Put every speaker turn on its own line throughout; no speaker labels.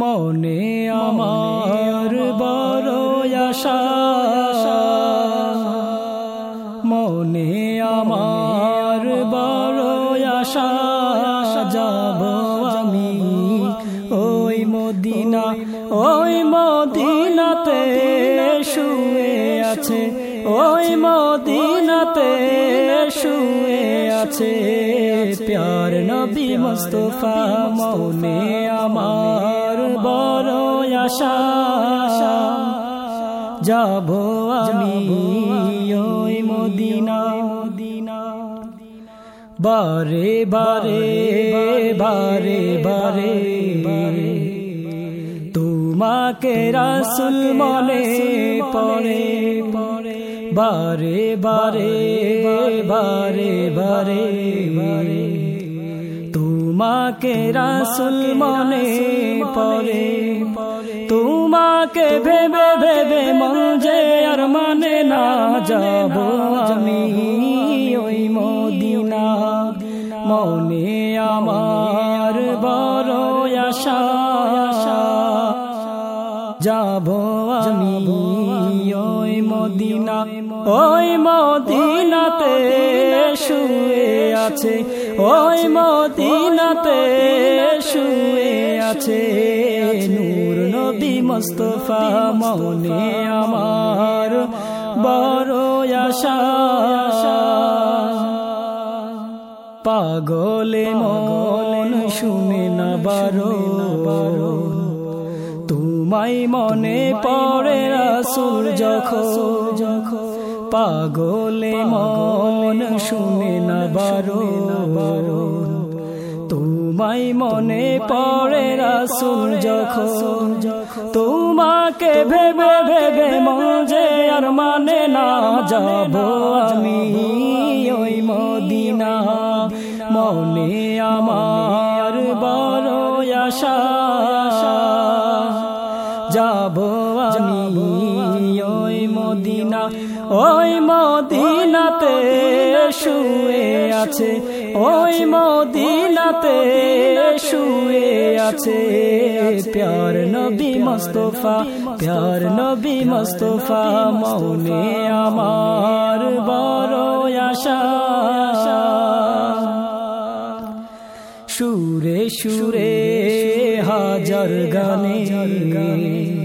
মনে আমার বড় আশা। মনে আমার বড় আশা। যাব আমি ওই মদিনা, ওই মদিনাতে শুয়ে আছে। ওই মদিনাতে শুয়ে আছে। প্যার নবী মুস্তফা, মনে আমার আশা, যাব আমি ওই মদিনা। বারে বারে বারে বারে, তোমাকে রাসুল মনে পড়ে। পড়ে বারে বারে বারে বারে বারে, তোমাকে রাসুল মনে পড়ে। তোমাকে ভেবে ভেবে মন যে আর মানে না যাব আমি ওই মদিনা মনে আমার বড় আশা। যাব আমি ওই মদিনা, ওই মদিনাতে শুয়ে আছে, ওই মদিনাতে শুয়ে আছে নূর। নবী মুস্তফা মনে আমার বড় আশা। পাগলে মন শুনে না বারো। তোমাই মনে পড়ে রাসুল যখন। পাগলে মন শুনে না বারো। তোমাই মনে পড়ে রাসুল যখন তোমাকে ভেবে ভেবে মজে আর মানে না যাব আমি ওই মদিনা। মনে আমার বড় আশা, যাব আমি ওই মদিনা। ওই মদিনাতে শুয়ে আছে ওই মদিনাতে শুয়ে আছে প্যার নবী মস্তফা প্যার নবী মস্তফা মৌনে আমার বড় আশা। সুরে সুরে হাজার গানে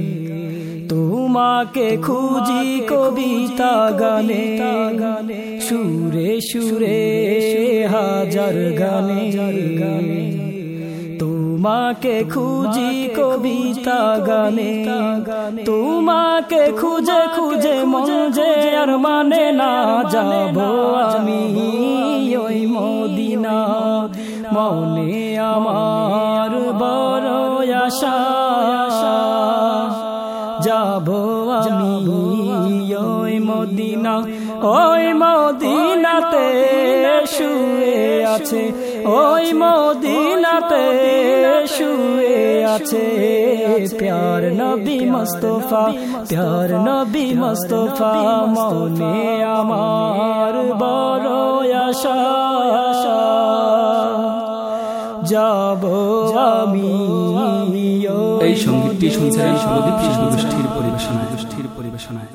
তোমাকে খুঁজি কবিতা গানে গানে। সুরে সুরে হাজার গানে। গানে। তোমাকে খুঁজি কবিতা গানে। তোমাকে খুঁজে খুঁজে মঞ্জে আর মানে না যাব আমি ওই মদিনা। মনে আমার বড় আশা। যাব আমি ওই মদিনা ওই মদিনাতে শুয়ে আছে ওই মদিনাতে শুয়ে আছে প্যার নবী মস্তফা প্যার নবী মস্তফা মনে আমার বড় আশা। যাব আমি
এই সঙ্গীতটি শুনছিলেন সর্বদীপ শিশু গোষ্ঠীর পরিবেশনায় গোষ্ঠীর পরিবেশনায়।